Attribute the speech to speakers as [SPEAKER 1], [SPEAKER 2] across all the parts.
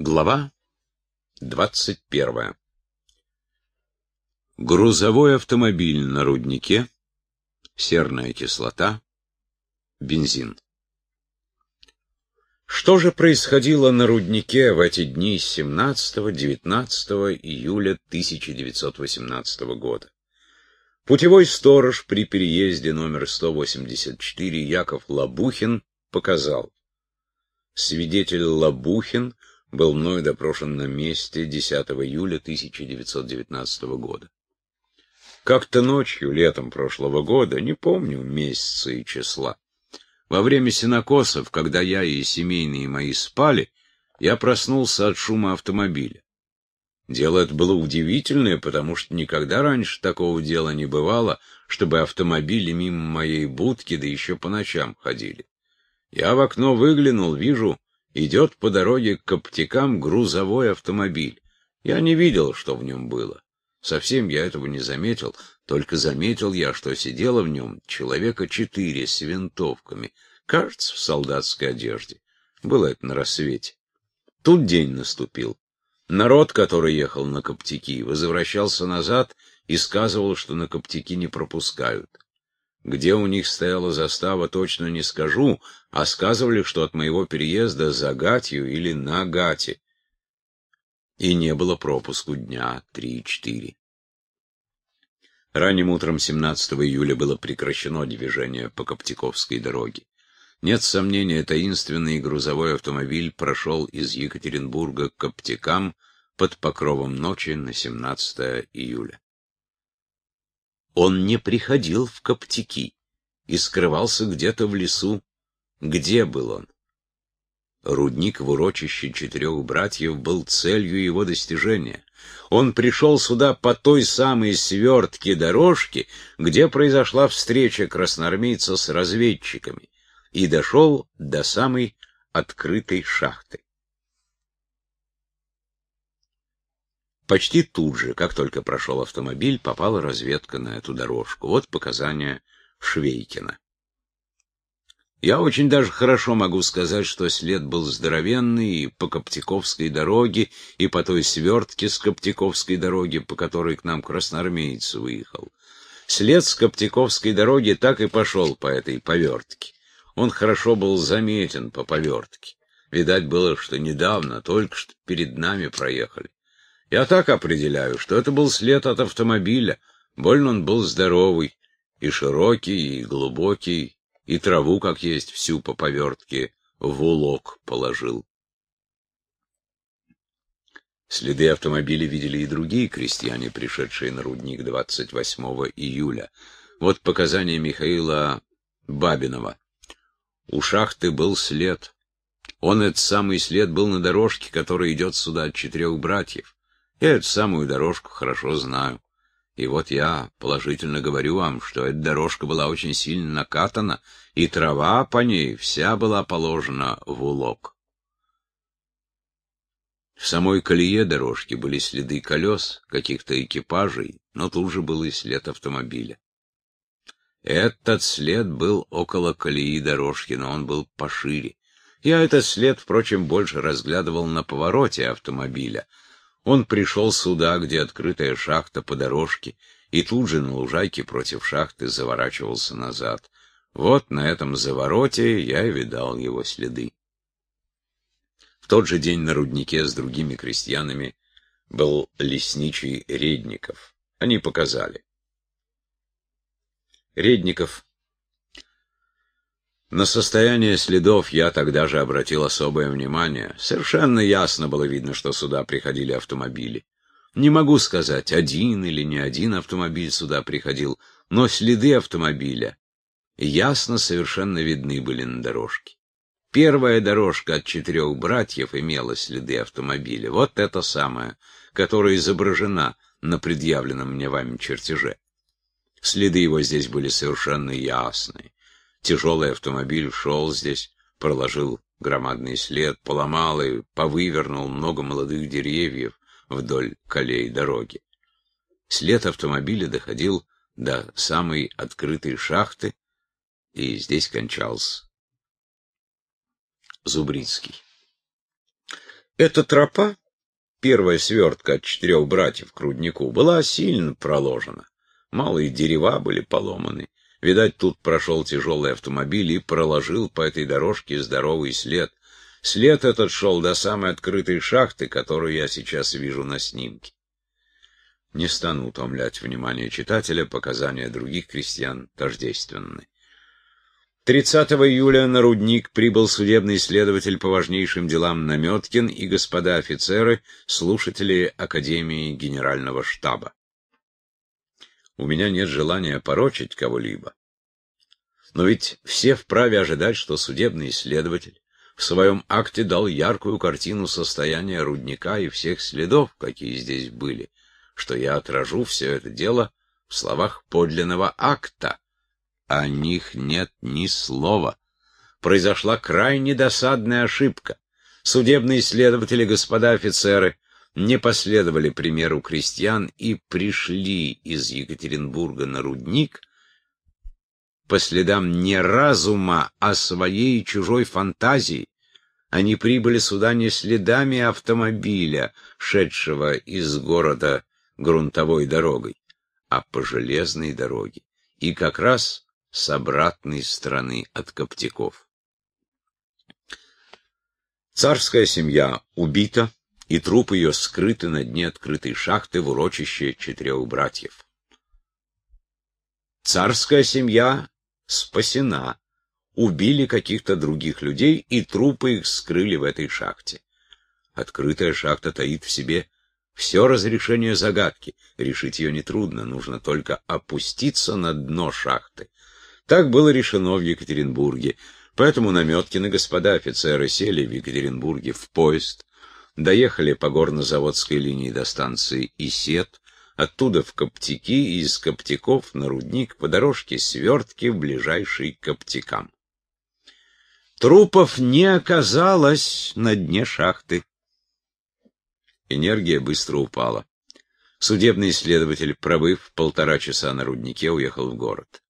[SPEAKER 1] Глава 21. Грузовой автомобиль на руднике, серная кислота, бензин. Что же происходило на руднике в эти дни 17-19 июля 1918 года? Путевой сторож при переезде номер 184 Яков Лабухин показал. Свидетель Лабухин был мной допрошен на месте 10 июля 1919 года. Как-то ночью, летом прошлого года, не помню месяца и числа, во время синокосов, когда я и семейные мои спали, я проснулся от шума автомобиля. Дело это было удивительное, потому что никогда раньше такого дела не бывало, чтобы автомобили мимо моей будки, да еще по ночам ходили. Я в окно выглянул, вижу, идет по дороге к Коптикам грузовой автомобиль. Я не видел, что в нем было. Совсем я этого не заметил, только заметил я, что сидело в нем человека четыре с винтовками, кажется, в солдатской одежде. Было это на рассвете. Тут день наступил. Народ, который ехал на Коптики, возвращался назад и сказывал, что на Коптики не пропускают. Где у них стояла застава, точно не скажу, а сказывали, что от моего переезда за Гатью или на Гате. И не было пропуску дня три-четыре. Ранним утром 17 июля было прекращено движение по Коптиковской дороге. Нет сомнения, таинственный грузовой автомобиль прошел из Екатеринбурга к Коптикам под покровом ночи на 17 июля. Он не приходил в Коптики и скрывался где-то в лесу. Где был он? Рудник в урочище четырех братьев был целью его достижения. Он пришел сюда по той самой свертке дорожки, где произошла встреча красноармейца с разведчиками, и дошел до самой открытой шахты. Почти тут же, как только прошел автомобиль, попала разведка на эту дорожку. Вот показания Швейкина. Я очень даже хорошо могу сказать, что след был здоровенный и по Коптиковской дороге, и по той свертке с Коптиковской дороги, по которой к нам красноармеец выехал. След с Коптиковской дороги так и пошел по этой повертке. Он хорошо был заметен по повертке. Видать было, что недавно, только что перед нами проехали. Я так определяю, что это был след от автомобиля. Больно он был здоровый, и широкий, и глубокий, и траву, как есть, всю по повертке в улок положил. Следы автомобиля видели и другие крестьяне, пришедшие на рудник 28 июля. Вот показания Михаила Бабинова. У шахты был след. Он, этот самый след, был на дорожке, которая идет сюда от четырех братьев. Я эту самую дорожку хорошо знаю. И вот я положительно говорю вам, что эта дорожка была очень сильно накатана, и трава по ней вся была положена в улок. В самой колее дорожки были следы колес, каких-то экипажей, но тут же был и след автомобиля. Этот след был около колеи дорожки, но он был пошире. Я этот след, впрочем, больше разглядывал на повороте автомобиля — он пришел сюда, где открытая шахта по дорожке, и тут же на лужайке против шахты заворачивался назад. Вот на этом завороте я видал его следы. В тот же день на руднике с другими крестьянами был лесничий Редников. Они показали. Редников на состояние следов я тогда же обратил особое внимание. Совершенно ясно было видно, что сюда приходили автомобили. Не могу сказать, один или не один автомобиль сюда приходил, но следы автомобиля ясно совершенно видны были на дорожке. Первая дорожка от четырех братьев имела следы автомобиля. Вот это самое, которая изображена на предъявленном мне вами чертеже. Следы его здесь были совершенно ясные. Тяжелый автомобиль шел здесь, проложил громадный след, поломал и повывернул много молодых деревьев вдоль колей дороги. След автомобиля доходил до самой открытой шахты, и здесь кончался. Зубрицкий. Эта тропа, первая свертка от четырех братьев к руднику, была сильно проложена. Малые дерева были поломаны. Видать, тут прошел тяжелый автомобиль и проложил по этой дорожке здоровый след. След этот шел до самой открытой шахты, которую я сейчас вижу на снимке. Не стану утомлять внимание читателя, показания других крестьян тождественны. 30 июля на рудник прибыл судебный следователь по важнейшим делам Наметкин и господа офицеры, слушатели Академии Генерального штаба. У меня нет желания порочить кого-либо. Но ведь все вправе ожидать, что судебный следователь в своем акте дал яркую картину состояния рудника и всех следов, какие здесь были, что я отражу все это дело в словах подлинного акта. О них нет ни слова. Произошла крайне досадная ошибка. Судебные следователи, господа офицеры, не последовали примеру крестьян и пришли из Екатеринбурга на рудник по следам не разума, а своей чужой фантазии. Они прибыли сюда не следами автомобиля, шедшего из города грунтовой дорогой, а по железной дороге, и как раз с обратной стороны от Коптяков. Царская семья убита, и труп ее скрыты на дне открытой шахты в урочище четырех братьев. Царская семья спасена. Убили каких-то других людей, и трупы их скрыли в этой шахте. Открытая шахта таит в себе все разрешение загадки. Решить ее нетрудно, нужно только опуститься на дно шахты. Так было решено в Екатеринбурге. Поэтому Наметкины господа офицеры сели в Екатеринбурге в поезд, доехали по горнозаводской линии до станции Исет, оттуда в Коптики и из Коптиков на рудник по дорожке свертки в ближайший к Коптикам. Трупов не оказалось на дне шахты. Энергия быстро упала. Судебный следователь, пробыв полтора часа на руднике, уехал в город.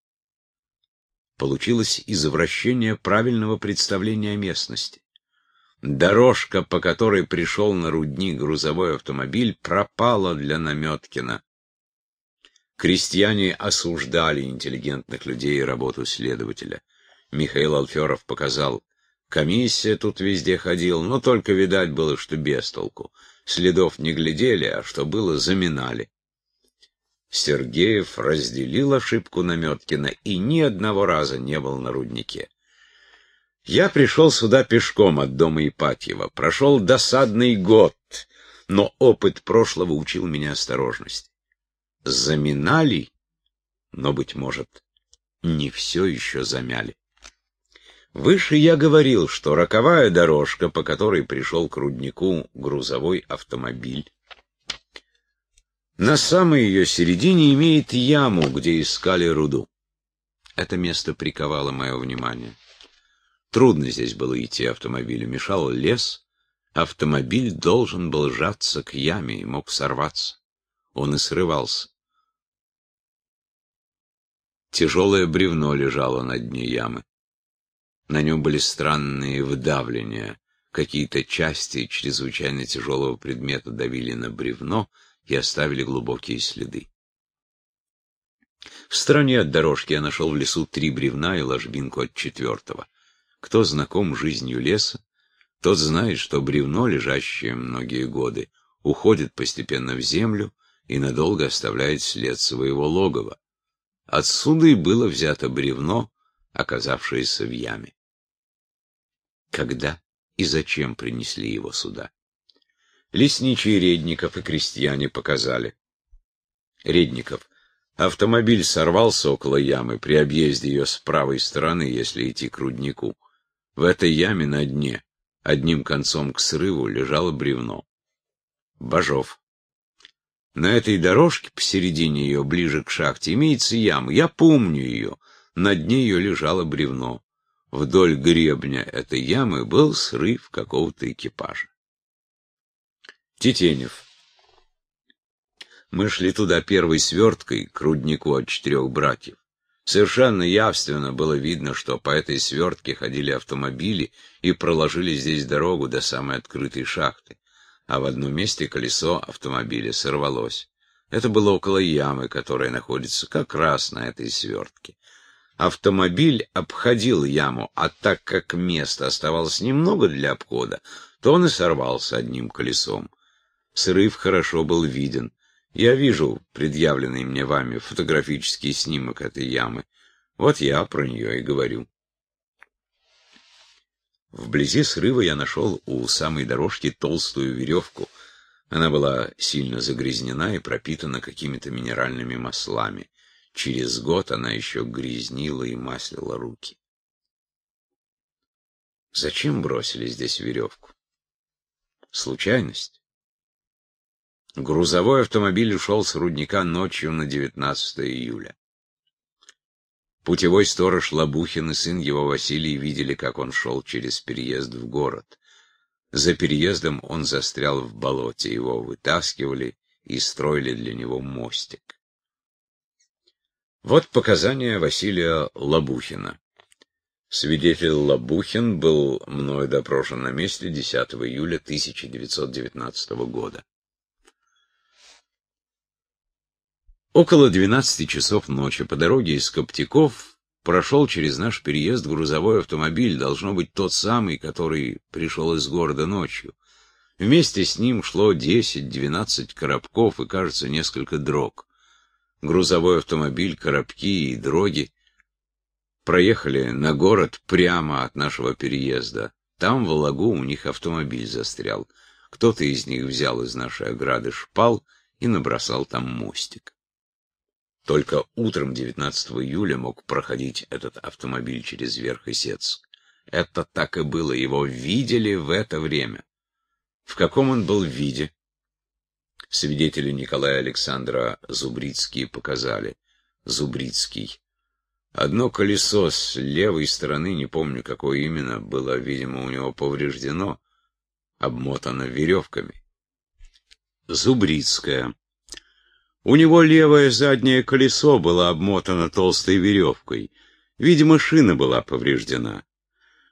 [SPEAKER 1] Получилось извращение правильного представления о местности. Дорожка, по которой пришел на рудник грузовой автомобиль, пропала для Наметкина. Крестьяне осуждали интеллигентных людей и работу следователя. Михаил Алферов показал, комиссия тут везде ходил, но только видать было, что без толку. Следов не глядели, а что было, заминали. Сергеев разделил ошибку Наметкина и ни одного раза не был на руднике. Я пришел сюда пешком от дома Ипатьева. Прошел досадный год, но опыт прошлого учил меня осторожности. Заминали, но, быть может, не все еще замяли. Выше я говорил, что роковая дорожка, по которой пришел к руднику грузовой автомобиль, на самой ее середине имеет яму, где искали руду. Это место приковало мое внимание. Трудно здесь было идти автомобилю, мешал лес. Автомобиль должен был сжаться к яме и мог сорваться. Он и срывался. Тяжелое бревно лежало на дне ямы. На нем были странные вдавления. Какие-то части чрезвычайно тяжелого предмета давили на бревно и оставили глубокие следы. В стороне от дорожки я нашел в лесу три бревна и ложбинку от четвертого. Кто знаком жизнью леса, тот знает, что бревно, лежащее многие годы, уходит постепенно в землю и надолго оставляет след своего логова. Отсюда и было взято бревно, оказавшееся в яме. Когда и зачем принесли его сюда? Лесничие Редников и крестьяне показали. Редников Автомобиль сорвался около ямы при объезде ее с правой стороны, если идти к руднику. В этой яме на дне, одним концом к срыву, лежало бревно. Бажов. На этой дорожке, посередине ее, ближе к шахте, имеется яма. Я помню ее. На дне ее лежало бревно. Вдоль гребня этой ямы был срыв какого-то экипажа. Тетенев. Мы шли туда первой сверткой, к руднику от четырех братьев. Совершенно явственно было видно, что по этой свертке ходили автомобили и проложили здесь дорогу до самой открытой шахты. а в одном месте колесо автомобиля сорвалось. Это было около ямы, которая находится как раз на этой свертке. Автомобиль обходил яму, а так как места оставалось немного для обхода, то он и сорвался одним колесом. Срыв хорошо был виден. Я вижу предъявленный мне вами фотографический снимок этой ямы. Вот я про нее и говорю. Вблизи срыва я нашел у самой дорожки толстую веревку. Она была сильно загрязнена и пропитана какими-то минеральными маслами. Через год она еще грязнила и маслила руки. Зачем бросили здесь веревку? Случайность. Грузовой автомобиль ушел с рудника ночью на 19 июля. Путевой сторож Лабухин и сын его Василий видели, как он шел через переезд в город. За переездом он застрял в болоте, его вытаскивали и строили для него мостик. Вот показания Василия Лабухина. Свидетель Лабухин был мною допрошен на месте 10 июля 1919 года. Около 12 часов ночи по дороге из Коптяков прошел через наш переезд грузовой автомобиль, должно быть тот самый, который пришел из города ночью. Вместе с ним шло 10-12 коробков и, кажется, несколько дрог. Грузовой автомобиль, коробки и дроги проехали на город прямо от нашего переезда. Там, в лагу, у них автомобиль застрял. Кто-то из них взял из нашей ограды шпал и набросал там мостик. Только утром 19 июля мог проходить этот автомобиль через Верхесецк. Это так и было, его видели в это время. В каком он был виде? Свидетели Николая Александра Зубрицкие показали. Зубрицкий. Одно колесо с левой стороны, не помню какое именно, было, видимо, у него повреждено, обмотано веревками. Зубрицкая. У него левое заднее колесо было обмотано толстой веревкой. Видимо, шина была повреждена.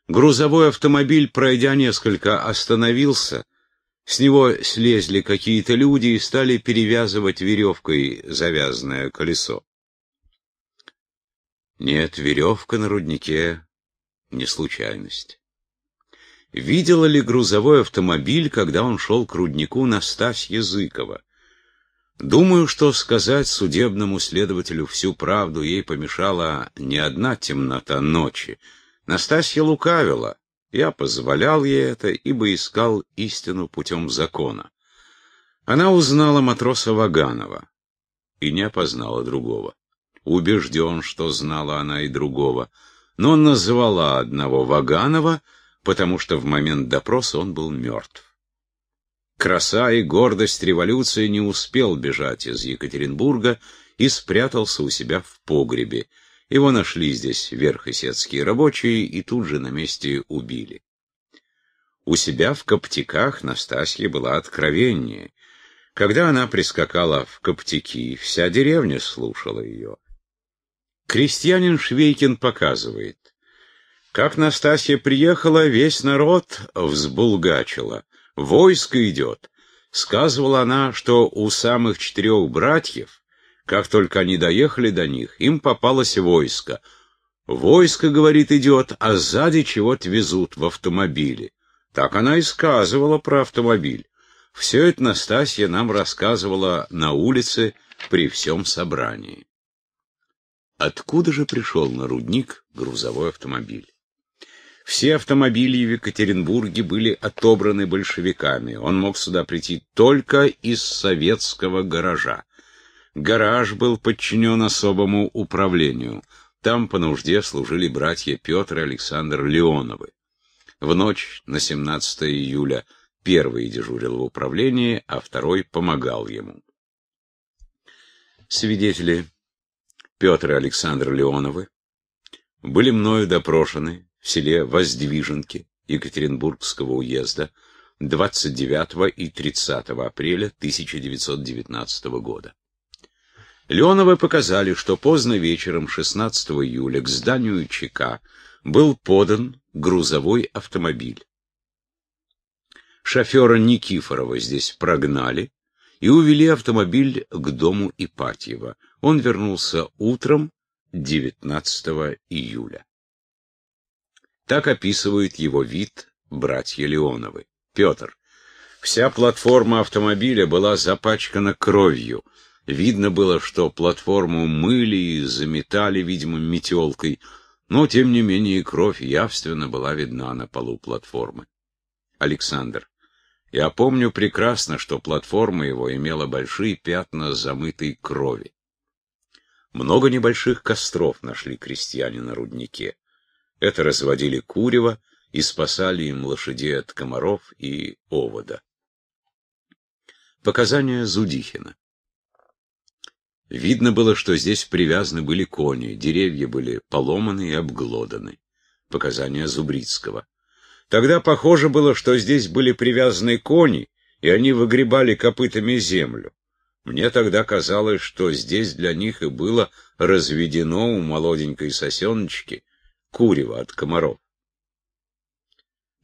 [SPEAKER 1] Грузовой автомобиль, пройдя несколько, остановился. С него слезли какие-то люди и стали перевязывать веревкой завязанное колесо. Нет, веревка на руднике не случайность. Видела ли грузовой автомобиль, когда он шел к руднику Настасья Языкова? Думаю, что сказать судебному следователю всю правду ей помешала не одна темнота ночи. Настасья лукавила. Я позволял ей это, ибо искал истину путем закона. Она узнала матроса Ваганова и не опознала другого. Убежден, что знала она и другого, но назвала одного Ваганова, потому что в момент допроса он был мертв. Краса и гордость революции не успел бежать из Екатеринбурга и спрятался у себя в погребе. Его нашли здесь верхосецкие рабочие и тут же на месте убили. У себя в Коптиках Настасья была откровеннее. Когда она прискакала в Коптики, вся деревня слушала ее. Крестьянин Швейкин показывает. Как Настасья приехала, весь народ взбулгачила. Войско идет. Сказывала она, что у самых четырех братьев, как только они доехали до них, им попалось войско. Войско, говорит, идет, а сзади чего-то везут в автомобиле. Так она и сказывала про автомобиль. Все это Настасья нам рассказывала на улице при всем собрании. Откуда же пришел на рудник грузовой автомобиль? Все автомобили в Екатеринбурге были отобраны большевиками. Он мог сюда прийти только из советского гаража. Гараж был подчинен особому управлению. Там по нужде служили братья Петр и Александр Леоновы. В ночь на 17 июля первый дежурил в управлении, а второй помогал ему. Свидетели Петр и Александр Леоновы были мною допрошены в селе Воздвиженки Екатеринбургского уезда 29 и 30 апреля 1919 года. Леоновы показали, что поздно вечером 16 июля к зданию ЧК был подан грузовой автомобиль. Шофера Никифорова здесь прогнали и увели автомобиль к дому Ипатьева. Он вернулся утром 19 июля. Так описывают его вид братья Леоновы. Петр. Вся платформа автомобиля была запачкана кровью. Видно было, что платформу мыли и заметали, видимо, метелкой, но, тем не менее, кровь явственно была видна на полу платформы. Александр. Я помню прекрасно, что платформа его имела большие пятна замытой крови. Много небольших костров нашли крестьяне на руднике. Это разводили курево и спасали им лошадей от комаров и овода. Показания Зудихина. Видно было, что здесь привязаны были кони, деревья были поломаны и обглоданы. Показания Зубрицкого. Тогда похоже было, что здесь были привязаны кони, и они выгребали копытами землю. Мне тогда казалось, что здесь для них и было разведено у молоденькой сосеночки курево от комаров.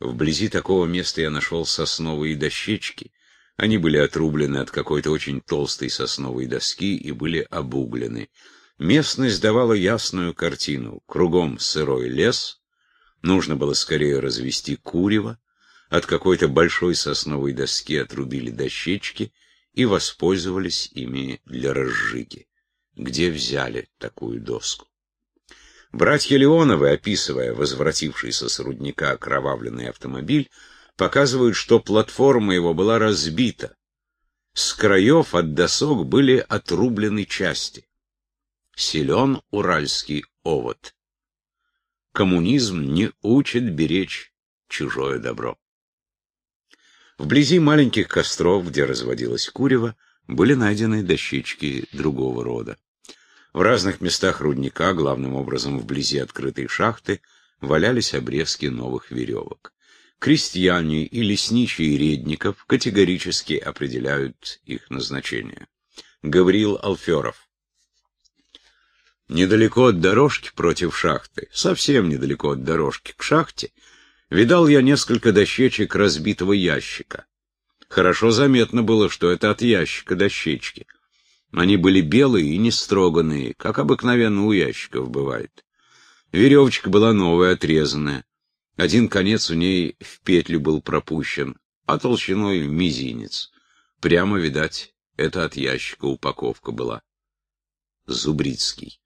[SPEAKER 1] Вблизи такого места я нашел сосновые дощечки. Они были отрублены от какой-то очень толстой сосновой доски и были обуглены. Местность давала ясную картину. Кругом сырой лес, нужно было скорее развести курево, от какой-то большой сосновой доски отрубили дощечки и воспользовались ими для разжиги. Где взяли такую доску? Братья Леоновы, описывая возвратившийся с рудника окровавленный автомобиль, показывают, что платформа его была разбита. С краев от досок были отрублены части. Силен уральский овод. Коммунизм не учит беречь чужое добро. Вблизи маленьких костров, где разводилось курево, были найдены дощечки другого рода. В разных местах рудника, главным образом вблизи открытой шахты, валялись обрезки новых веревок. Крестьяне и лесничие Редников категорически определяют их назначение. Гавриил Алферов. Недалеко от дорожки против шахты, совсем недалеко от дорожки к шахте, Видал я несколько дощечек разбитого ящика. Хорошо заметно было, что это от ящика дощечки. Они были белые и не строганные, как обыкновенно у ящиков бывает. Веревочка была новая, отрезанная. Один конец у ней в петлю был пропущен, а толщиной мизинец. Прямо, видать, это от ящика упаковка была. Зубрицкий.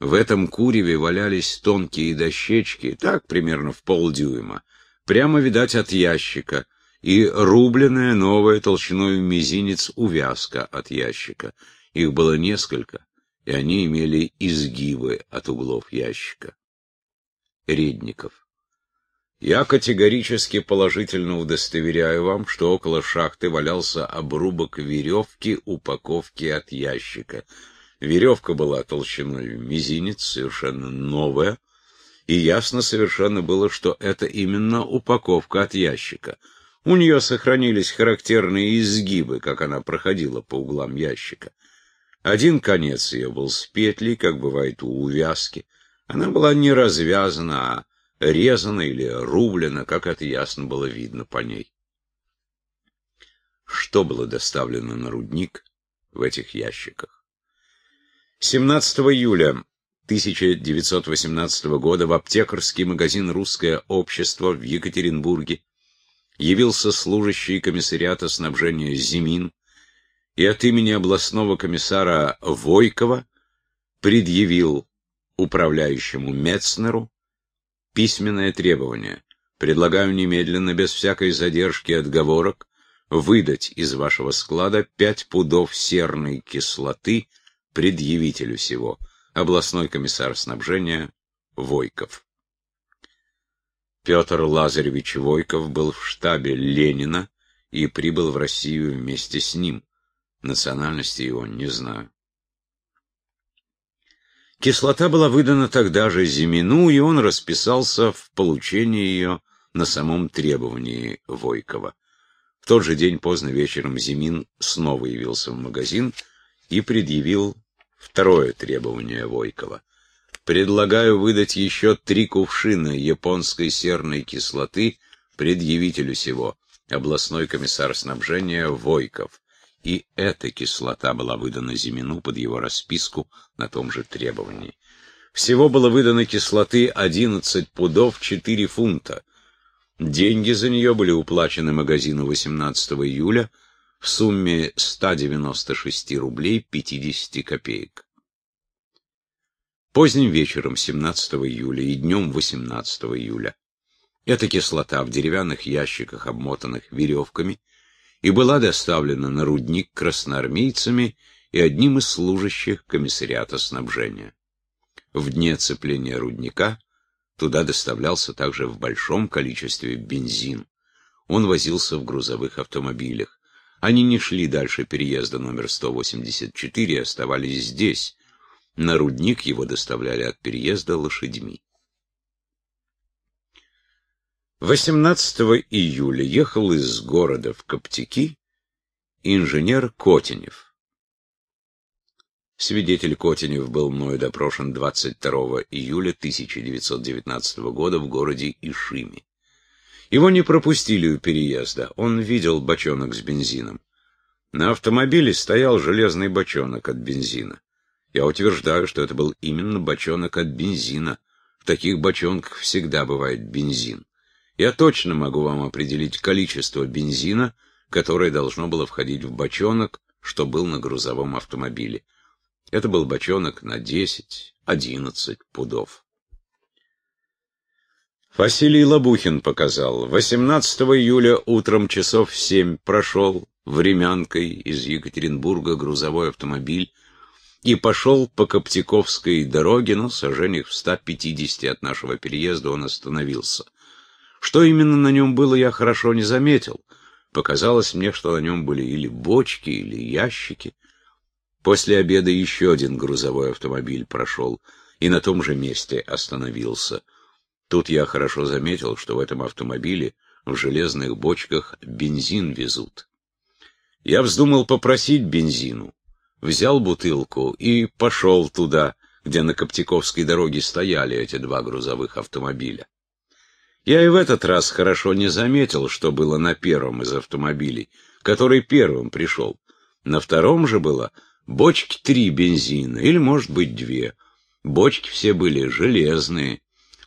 [SPEAKER 1] В этом куреве валялись тонкие дощечки, так примерно в полдюйма, прямо, видать, от ящика, и рубленная новая толщиной в мизинец увязка от ящика. Их было несколько, и они имели изгибы от углов ящика. Редников. Я категорически положительно удостоверяю вам, что около шахты валялся обрубок веревки упаковки от ящика — Веревка была толщиной мизинец, совершенно новая, и ясно совершенно было, что это именно упаковка от ящика. У нее сохранились характерные изгибы, как она проходила по углам ящика. Один конец ее был с петлей, как бывает у увязки. Она была не развязана, а резана или рублена, как это ясно было видно по ней. Что было доставлено на рудник в этих ящиках? 17 июля 1918 года в аптекарский магазин «Русское общество» в Екатеринбурге явился служащий комиссариата снабжения Зимин и от имени областного комиссара Войкова предъявил управляющему Мецнеру письменное требование. Предлагаю немедленно, без всякой задержки и отговорок, выдать из вашего склада пять пудов серной кислоты предъявителю сего, областной комиссар снабжения Войков. Петр Лазаревич Войков был в штабе Ленина и прибыл в Россию вместе с ним. Национальности его не знаю. Кислота была выдана тогда же Зимину, и он расписался в получении ее на самом требовании Войкова. В тот же день поздно вечером Зимин снова явился в магазин и предъявил второе требование Войкова. Предлагаю выдать еще три кувшина японской серной кислоты предъявителю сего. областной комиссар снабжения Войков. И эта кислота была выдана Зимину под его расписку на том же требовании. Всего было выдано кислоты 11 пудов 4 фунта. Деньги за нее были уплачены магазину 18 июля в сумме 196 рублей 50 копеек. Поздним вечером 17 июля и днем 18 июля эта кислота в деревянных ящиках, обмотанных веревками, и была доставлена на рудник красноармейцами и одним из служащих комиссариата снабжения. В дне цепления рудника туда доставлялся также в большом количестве бензин. Он возился в грузовых автомобилях. Они не шли дальше переезда номер 184 и оставались здесь. На рудник его доставляли от переезда лошадьми. 18 июля ехал из города в Коптики инженер Котенев. Свидетель Котенев был мною допрошен 22 июля 1919 года в городе Ишиме. Его не пропустили у переезда, он видел бочонок с бензином. На автомобиле стоял железный бочонок от бензина. Я утверждаю, что это был именно бочонок от бензина. В таких бочонках всегда бывает бензин. Я точно могу вам определить количество бензина, которое должно было входить в бочонок, что был на грузовом автомобиле. Это был бочонок на 10-11 пудов. Василий Лобухин показал. 18 июля утром часов в 7 прошел времянкой из Екатеринбурга грузовой автомобиль и пошел по Коптяковской дороге, но сожжениях в 150 от нашего переезда он остановился. Что именно на нем было, я хорошо не заметил. Показалось мне, что на нем были или бочки, или ящики. После обеда еще один грузовой автомобиль прошел и на том же месте остановился. Тут я хорошо заметил, что в этом автомобиле в железных бочках бензин везут. Я вздумал попросить бензину, взял бутылку и пошел туда, где на Коптяковской дороге стояли эти два грузовых автомобиля. Я и в этот раз хорошо не заметил, что было на первом из автомобилей, который первым пришел. На втором же было бочки три бензина, или, может быть, две. Бочки все были железные.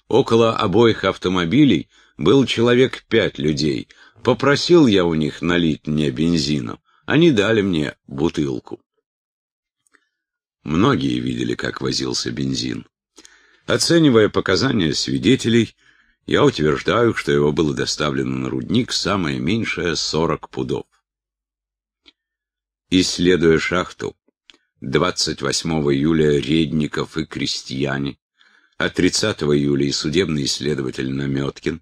[SPEAKER 1] Около обоих автомобилей был человек пять людей. Попросил я у них налить мне бензину. Они дали мне бутылку. Многие видели, как возился бензин. Оценивая показания свидетелей, я утверждаю, что его было доставлено на рудник самое меньшее 40 пудов. Исследуя шахту, 28 июля Редников и крестьяне, а 30 июля и судебный исследователь Наметкин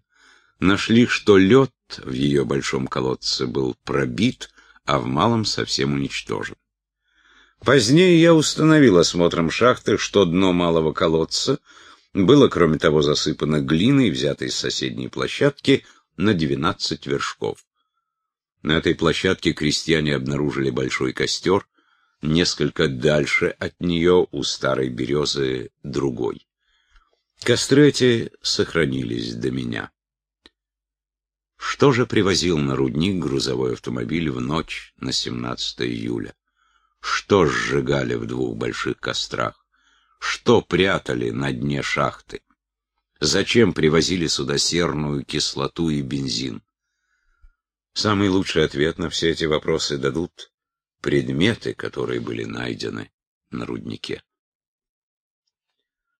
[SPEAKER 1] нашли, что лед в ее большом колодце был пробит, а в малом совсем уничтожен. Позднее я установил осмотром шахты, что дно малого колодца — было, кроме того, засыпано глиной, взятой из соседней площадки, на 12 вершков. На этой площадке крестьяне обнаружили большой костер, несколько дальше от нее у старой березы другой. Костры эти сохранились до меня. Что же привозил на рудник грузовой автомобиль в ночь на 17 июля? Что сжигали в двух больших кострах? Что прятали на дне шахты? Зачем привозили сюда серную кислоту и бензин? Самый лучший ответ на все эти вопросы дадут предметы, которые были найдены на руднике.